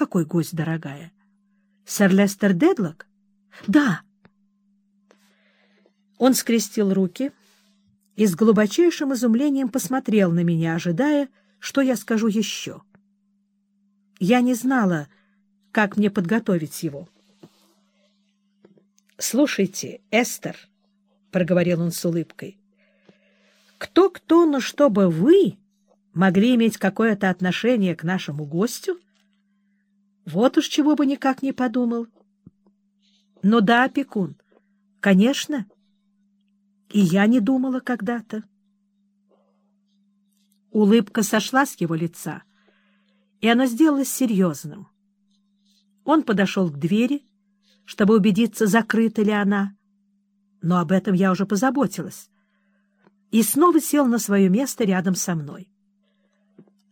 Какой гость, дорогая? Сэр Лестер Дедлок? Да. Он скрестил руки и с глубочайшим изумлением посмотрел на меня, ожидая, что я скажу еще. Я не знала, как мне подготовить его. «Слушайте, Эстер», — проговорил он с улыбкой, — «кто-кто, но чтобы вы могли иметь какое-то отношение к нашему гостю, вот уж чего бы никак не подумал. Ну да, опекун, конечно, и я не думала когда-то». Улыбка сошла с его лица, и она сделалась серьезным. Он подошел к двери, чтобы убедиться, закрыта ли она. Но об этом я уже позаботилась. И снова сел на свое место рядом со мной.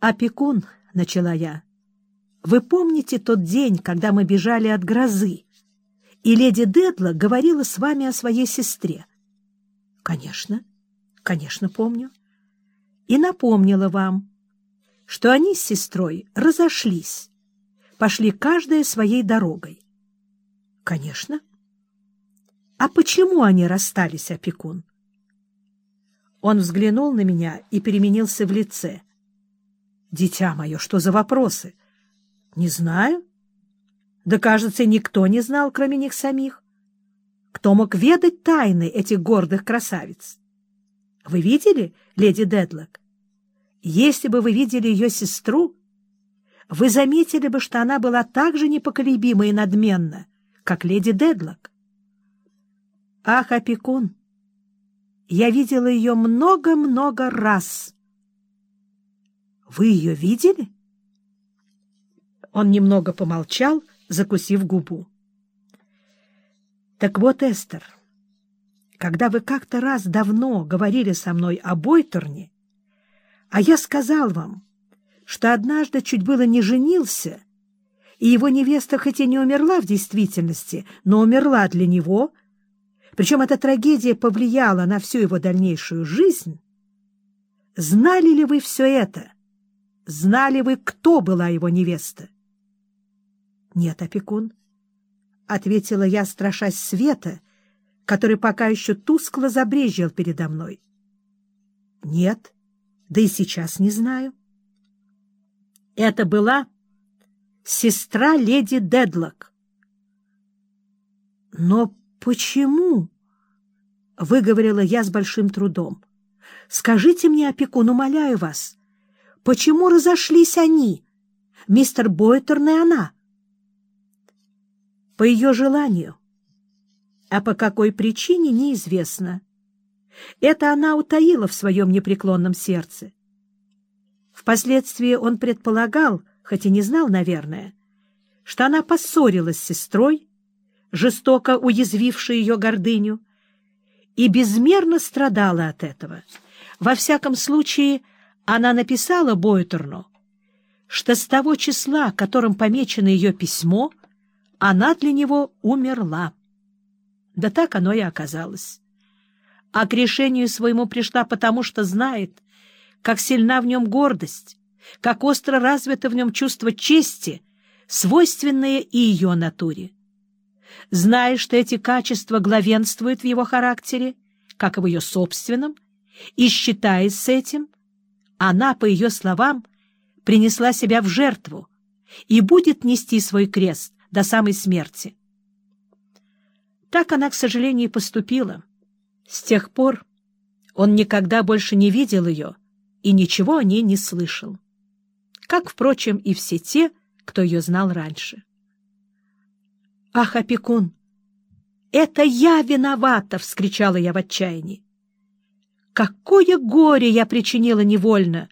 «Опекун», — начала я, — «вы помните тот день, когда мы бежали от грозы, и леди Дедла говорила с вами о своей сестре?» «Конечно, конечно, помню. И напомнила вам, что они с сестрой разошлись, пошли каждая своей дорогой. Конечно. А почему они расстались, опекун? Он взглянул на меня и переменился в лице. Дитя мое, что за вопросы? Не знаю. Да, кажется, никто не знал, кроме них самих. Кто мог ведать тайны этих гордых красавиц? Вы видели, леди Дедлок? Если бы вы видели ее сестру, вы заметили бы, что она была так же непоколебима и надменна, как леди Дедлок. Ах, опекун! Я видела ее много-много раз. Вы ее видели? Он немного помолчал, закусив губу. Так вот, Эстер, когда вы как-то раз давно говорили со мной о Бойтерне, а я сказал вам, что однажды чуть было не женился и его невеста хоть и не умерла в действительности, но умерла для него, причем эта трагедия повлияла на всю его дальнейшую жизнь, знали ли вы все это? Знали вы, кто была его невеста? — Нет, опекун, — ответила я, страшась света, который пока еще тускло забрежил передо мной. — Нет, да и сейчас не знаю. Это была сестра леди Дедлок. «Но почему?» — выговорила я с большим трудом. «Скажите мне, опекун, умоляю вас, почему разошлись они, мистер Бойтерн и она?» «По ее желанию, а по какой причине неизвестно. Это она утаила в своем непреклонном сердце. Впоследствии он предполагал, хоть и не знал, наверное, что она поссорилась с сестрой, жестоко уязвившей ее гордыню, и безмерно страдала от этого. Во всяком случае, она написала Бойтерну, что с того числа, которым помечено ее письмо, она для него умерла. Да так оно и оказалось. А к решению своему пришла потому, что знает, как сильна в нем гордость, как остро развито в нем чувство чести, свойственное и ее натуре. Зная, что эти качества главенствуют в его характере, как и в ее собственном, и считаясь с этим, она, по ее словам, принесла себя в жертву и будет нести свой крест до самой смерти. Так она, к сожалению, поступила. С тех пор он никогда больше не видел ее и ничего о ней не слышал как, впрочем, и все те, кто ее знал раньше. «Ах, опекун! Это я виновата!» — вскричала я в отчаянии. «Какое горе я причинила невольно!»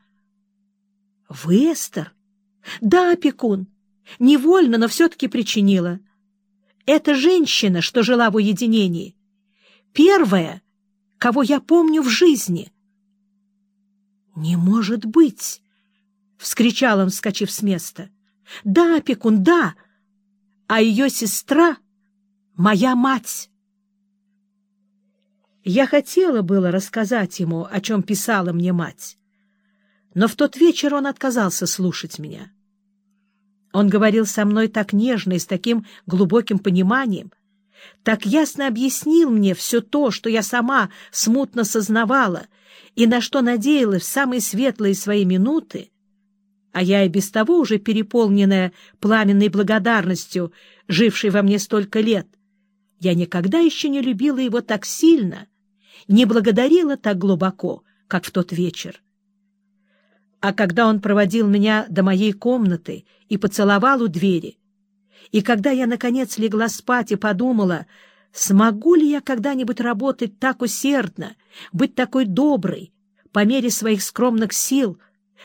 «Вы, Эстер?» «Да, опекун, невольно, но все-таки причинила. Это женщина, что жила в уединении. Первая, кого я помню в жизни». «Не может быть!» — вскричал он, вскочив с места. — Да, опекун, да! А ее сестра — моя мать! Я хотела было рассказать ему, о чем писала мне мать, но в тот вечер он отказался слушать меня. Он говорил со мной так нежно и с таким глубоким пониманием, так ясно объяснил мне все то, что я сама смутно сознавала и на что надеялась в самые светлые свои минуты, а я и без того уже переполненная пламенной благодарностью, жившей во мне столько лет, я никогда еще не любила его так сильно, не благодарила так глубоко, как в тот вечер. А когда он проводил меня до моей комнаты и поцеловал у двери, и когда я, наконец, легла спать и подумала, смогу ли я когда-нибудь работать так усердно, быть такой доброй, по мере своих скромных сил,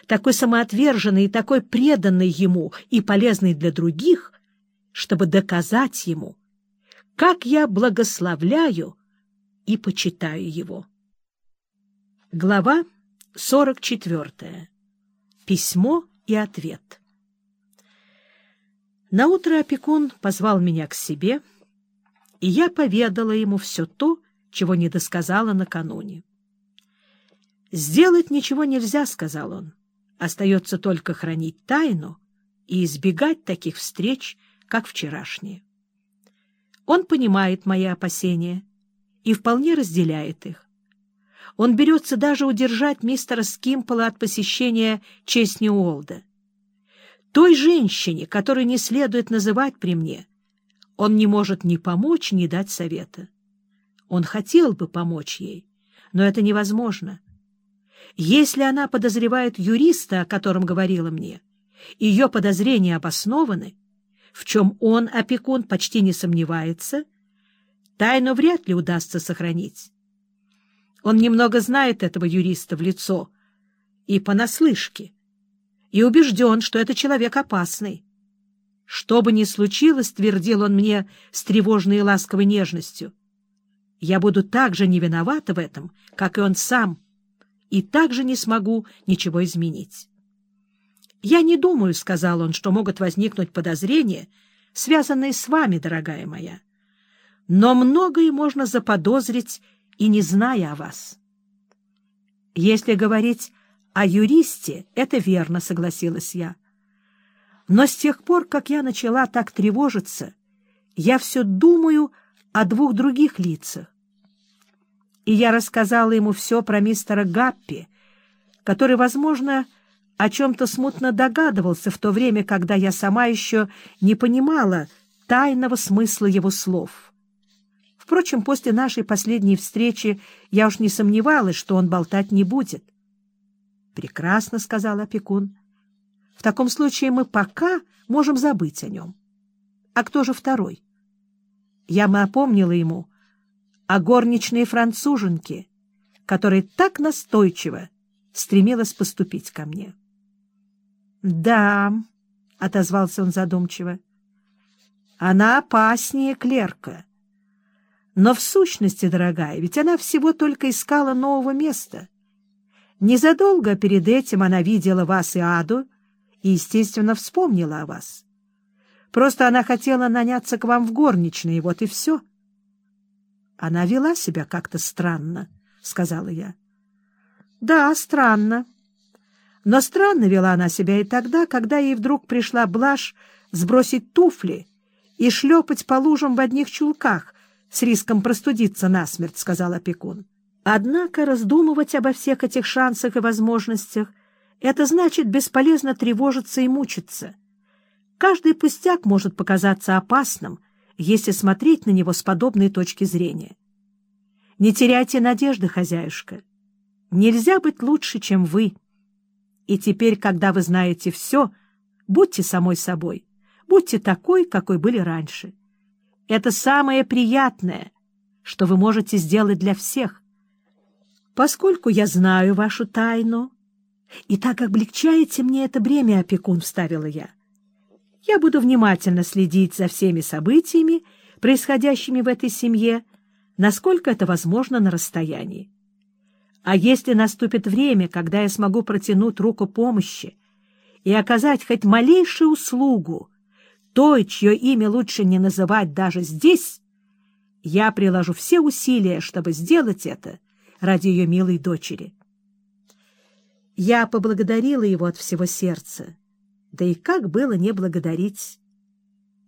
такой самоотверженной и такой преданной ему и полезной для других, чтобы доказать ему, как я благословляю и почитаю его. Глава 44. Письмо и ответ. Наутро опекун позвал меня к себе, и я поведала ему все то, чего не досказала накануне. «Сделать ничего нельзя», — сказал он. «Остается только хранить тайну и избегать таких встреч, как вчерашние». Он понимает мои опасения и вполне разделяет их. Он берется даже удержать мистера Скимпола от посещения Честни Уолда. Той женщине, которую не следует называть при мне, он не может ни помочь, ни дать совета. Он хотел бы помочь ей, но это невозможно. Если она подозревает юриста, о котором говорила мне, ее подозрения обоснованы, в чем он, опекун, почти не сомневается, тайну вряд ли удастся сохранить. Он немного знает этого юриста в лицо и понаслышке, и убежден, что это человек опасный. Что бы ни случилось, твердил он мне с тревожной и ласковой нежностью, я буду так же не виновата в этом, как и он сам, и также не смогу ничего изменить. «Я не думаю, — сказал он, — что могут возникнуть подозрения, связанные с вами, дорогая моя. Но многое можно заподозрить и не зная о вас». «Если говорить о юристе, это верно, — согласилась я. Но с тех пор, как я начала так тревожиться, я все думаю о двух других лицах. И я рассказала ему все про мистера Гаппи, который, возможно, — о чем-то смутно догадывался в то время, когда я сама еще не понимала тайного смысла его слов. Впрочем, после нашей последней встречи я уж не сомневалась, что он болтать не будет. — Прекрасно, — сказал опекун. — В таком случае мы пока можем забыть о нем. А кто же второй? Я напомнила ему о горничной француженке, которая так настойчиво стремилась поступить ко мне. —— Да, — отозвался он задумчиво, — она опаснее клерка. Но в сущности, дорогая, ведь она всего только искала нового места. Незадолго перед этим она видела вас и Аду и, естественно, вспомнила о вас. Просто она хотела наняться к вам в горничные, вот и все. — Она вела себя как-то странно, — сказала я. — Да, странно, но странно вела она себя и тогда, когда ей вдруг пришла блажь сбросить туфли и шлепать по лужам в одних чулках с риском простудиться насмерть, — сказал опекун. Однако раздумывать обо всех этих шансах и возможностях — это значит бесполезно тревожиться и мучиться. Каждый пустяк может показаться опасным, если смотреть на него с подобной точки зрения. Не теряйте надежды, хозяюшка. Нельзя быть лучше, чем вы. И теперь, когда вы знаете все, будьте самой собой, будьте такой, какой были раньше. Это самое приятное, что вы можете сделать для всех. Поскольку я знаю вашу тайну, и так облегчаете мне это бремя, опекун, — вставила я, — я буду внимательно следить за всеми событиями, происходящими в этой семье, насколько это возможно на расстоянии. А если наступит время, когда я смогу протянуть руку помощи и оказать хоть малейшую услугу той, чье имя лучше не называть даже здесь, я приложу все усилия, чтобы сделать это ради ее милой дочери. Я поблагодарила его от всего сердца Да и как было не благодарить?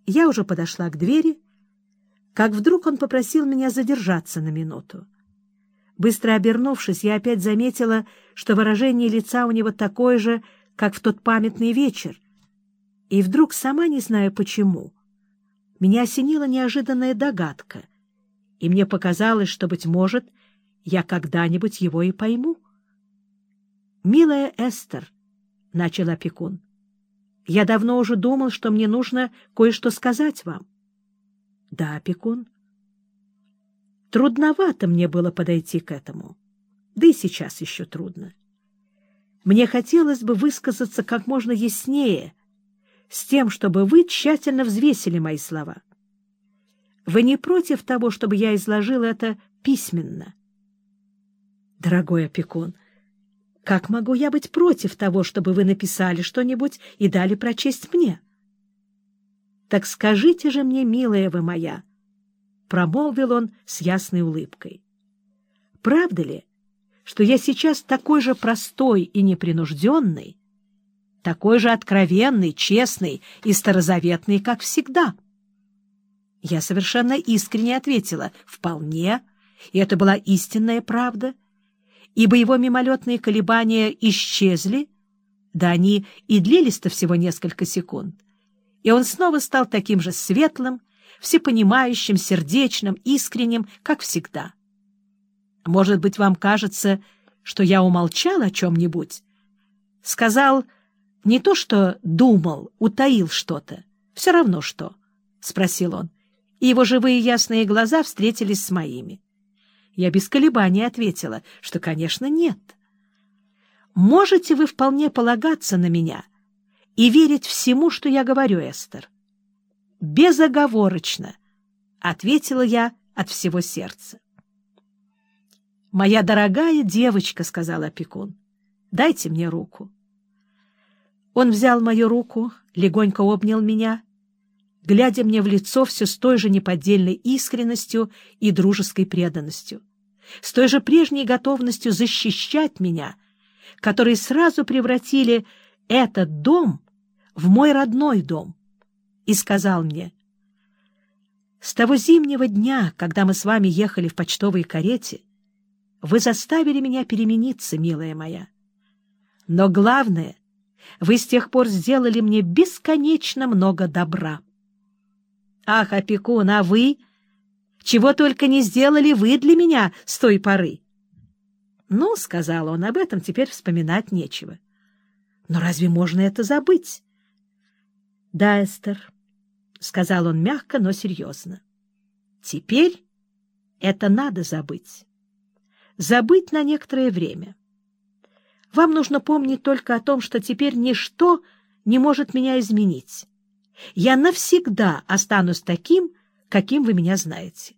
Я уже подошла к двери, как вдруг он попросил меня задержаться на минуту. Быстро обернувшись, я опять заметила, что выражение лица у него такое же, как в тот памятный вечер. И вдруг, сама не знаю почему, меня осенила неожиданная догадка, и мне показалось, что, быть может, я когда-нибудь его и пойму. «Милая Эстер», — начал опекун, — «я давно уже думал, что мне нужно кое-что сказать вам». «Да, опекун». Трудновато мне было подойти к этому, да и сейчас еще трудно. Мне хотелось бы высказаться как можно яснее, с тем, чтобы вы тщательно взвесили мои слова. Вы не против того, чтобы я изложил это письменно? Дорогой опекун, как могу я быть против того, чтобы вы написали что-нибудь и дали прочесть мне? Так скажите же мне, милая вы моя, — промолвил он с ясной улыбкой. Правда ли, что я сейчас такой же простой и непринужденный, такой же откровенный, честный и старозаветный, как всегда? Я совершенно искренне ответила «вполне», и это была истинная правда — ибо его мимолетные колебания исчезли, да они и длились-то всего несколько секунд, и он снова стал таким же светлым, всепонимающим, сердечным, искренним, как всегда. Может быть, вам кажется, что я умолчал о чем-нибудь? Сказал не то, что думал, утаил что-то, все равно что, — спросил он, и его живые ясные глаза встретились с моими. Я без колебаний ответила, что, конечно, нет. «Можете вы вполне полагаться на меня и верить всему, что я говорю, Эстер?» «Безоговорочно», — ответила я от всего сердца. «Моя дорогая девочка», — сказал опекун, — «дайте мне руку». Он взял мою руку, легонько обнял меня, глядя мне в лицо все с той же неподдельной искренностью и дружеской преданностью, с той же прежней готовностью защищать меня, которые сразу превратили этот дом в мой родной дом, и сказал мне, «С того зимнего дня, когда мы с вами ехали в почтовой карете, вы заставили меня перемениться, милая моя. Но главное, вы с тех пор сделали мне бесконечно много добра». Ах, опекун, а вы? Чего только не сделали вы для меня с той поры. Ну, — сказал он, — об этом теперь вспоминать нечего. Но разве можно это забыть? Да, Эстер, — сказал он мягко, но серьезно. Теперь это надо забыть. Забыть на некоторое время. Вам нужно помнить только о том, что теперь ничто не может меня изменить я навсегда останусь таким, каким вы меня знаете.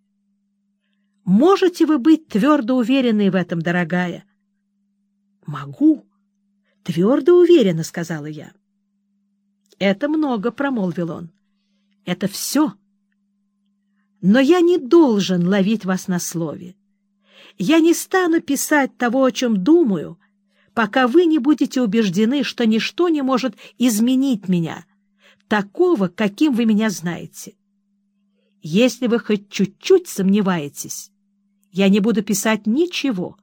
Можете вы быть твердо уверены в этом, дорогая? — Могу. — Твердо уверена, — сказала я. — Это много, — промолвил он. — Это все. Но я не должен ловить вас на слове. Я не стану писать того, о чем думаю, пока вы не будете убеждены, что ничто не может изменить меня — такого, каким вы меня знаете. Если вы хоть чуть-чуть сомневаетесь, я не буду писать ничего.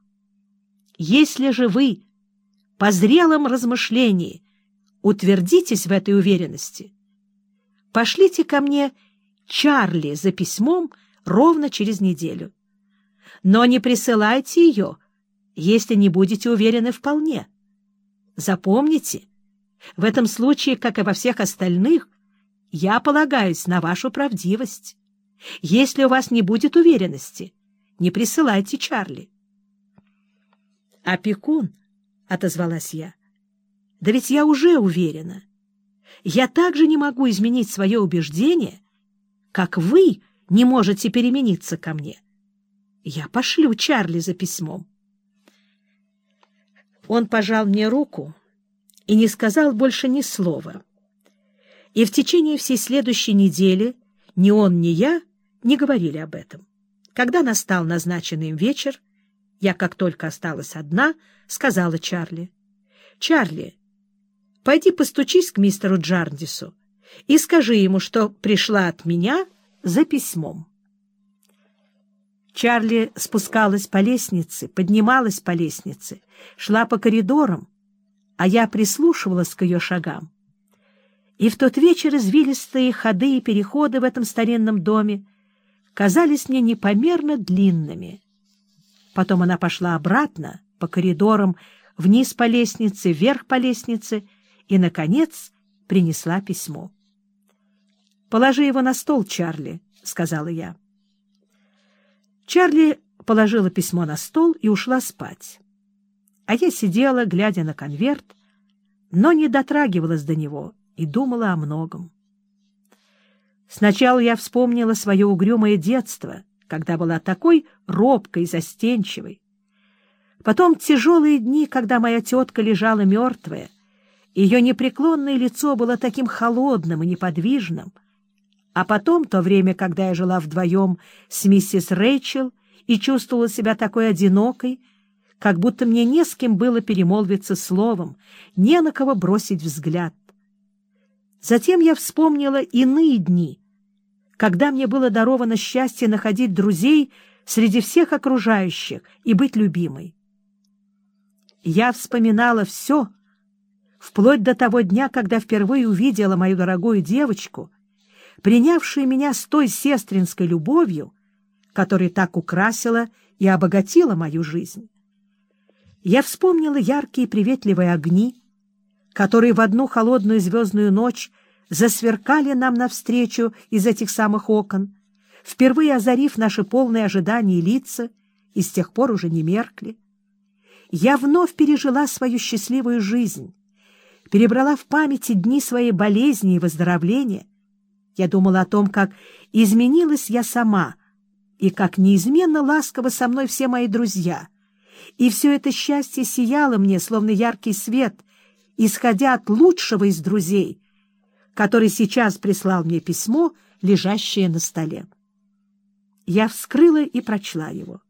Если же вы по зрелом размышлении утвердитесь в этой уверенности, пошлите ко мне Чарли за письмом ровно через неделю. Но не присылайте ее, если не будете уверены вполне. Запомните, в этом случае, как и во всех остальных, я полагаюсь на вашу правдивость. Если у вас не будет уверенности, не присылайте Чарли. «Опекун», — отозвалась я, — «да ведь я уже уверена. Я также не могу изменить свое убеждение, как вы не можете перемениться ко мне. Я пошлю Чарли за письмом». Он пожал мне руку, и не сказал больше ни слова. И в течение всей следующей недели ни он, ни я не говорили об этом. Когда настал назначенный им вечер, я, как только осталась одна, сказала Чарли. — Чарли, Пойди постучись к мистеру Джарндису и скажи ему, что пришла от меня за письмом. Чарли спускалась по лестнице, поднималась по лестнице, шла по коридорам, а я прислушивалась к ее шагам. И в тот вечер извилистые ходы и переходы в этом старинном доме казались мне непомерно длинными. Потом она пошла обратно, по коридорам, вниз по лестнице, вверх по лестнице и, наконец, принесла письмо. «Положи его на стол, Чарли», — сказала я. Чарли положила письмо на стол и ушла спать. А я сидела, глядя на конверт, но не дотрагивалась до него и думала о многом. Сначала я вспомнила свое угрюмое детство, когда была такой робкой и застенчивой. Потом тяжелые дни, когда моя тетка лежала мертвая, ее непреклонное лицо было таким холодным и неподвижным, а потом то время, когда я жила вдвоем с миссис Рэйчел и чувствовала себя такой одинокой, как будто мне не с кем было перемолвиться словом, не на кого бросить взгляд. Затем я вспомнила иные дни, когда мне было даровано счастье находить друзей среди всех окружающих и быть любимой. Я вспоминала все, вплоть до того дня, когда впервые увидела мою дорогую девочку — принявшую меня с той сестринской любовью, которая так украсила и обогатила мою жизнь. Я вспомнила яркие приветливые огни, которые в одну холодную звездную ночь засверкали нам навстречу из этих самых окон, впервые озарив наши полные ожидания лица, и с тех пор уже не меркли. Я вновь пережила свою счастливую жизнь, перебрала в памяти дни своей болезни и выздоровления, я думала о том, как изменилась я сама, и как неизменно ласково со мной все мои друзья. И все это счастье сияло мне, словно яркий свет, исходя от лучшего из друзей, который сейчас прислал мне письмо, лежащее на столе. Я вскрыла и прочла его.